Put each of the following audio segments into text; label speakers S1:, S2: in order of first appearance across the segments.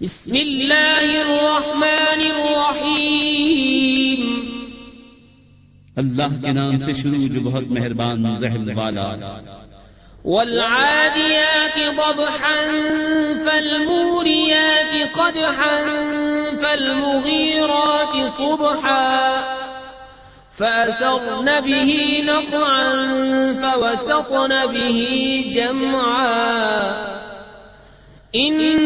S1: بسم اللہ الرحمن الرحیم۔
S2: اللہ کے نام سے شروع جو بہت مہربان رحم والا۔
S1: والعادیات ضبحا فالموریات قدحا فالمغیرات صبحا فأثرن به نقعا فوسطن به جمعا۔ إن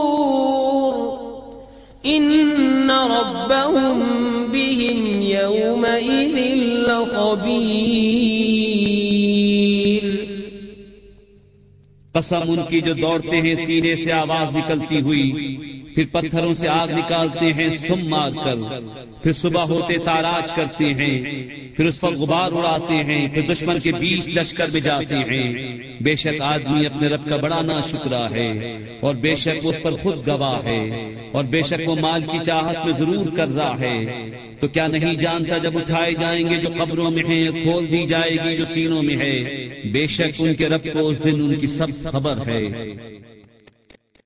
S1: ان ربهم بهم يومئذ لخبیر
S2: قسم ان کی جو دوڑتے ہیں، سینے سے آواز نکلتی ہوئی۔ پھر پتھروں سے آگ نکالتے ہیں، سم مار کر۔ پھر صبح ہوتے تاراج کرتے ہیں۔ پھر اس پر غبار اڑاتے ہیں۔ پھر دشمن کے بیچ لشکر میں جاتے ہیں۔ بے شک آدمی اپنے رب کا بڑا نا شکرا ہے۔ اور بے شک اس پر خود گواہ ہے۔ اور بے شک وہ مال کی چاہت میں ضرور کر رہا ہے۔ تو کیا نہیں جانتا جب اٹھائے جائیں گے جو قبروں میں ہیں، کھول دی جائے گی جو سینوں میں ہے۔ بے شک ان کے رب کو اس دن ان کی سب خبر ہے۔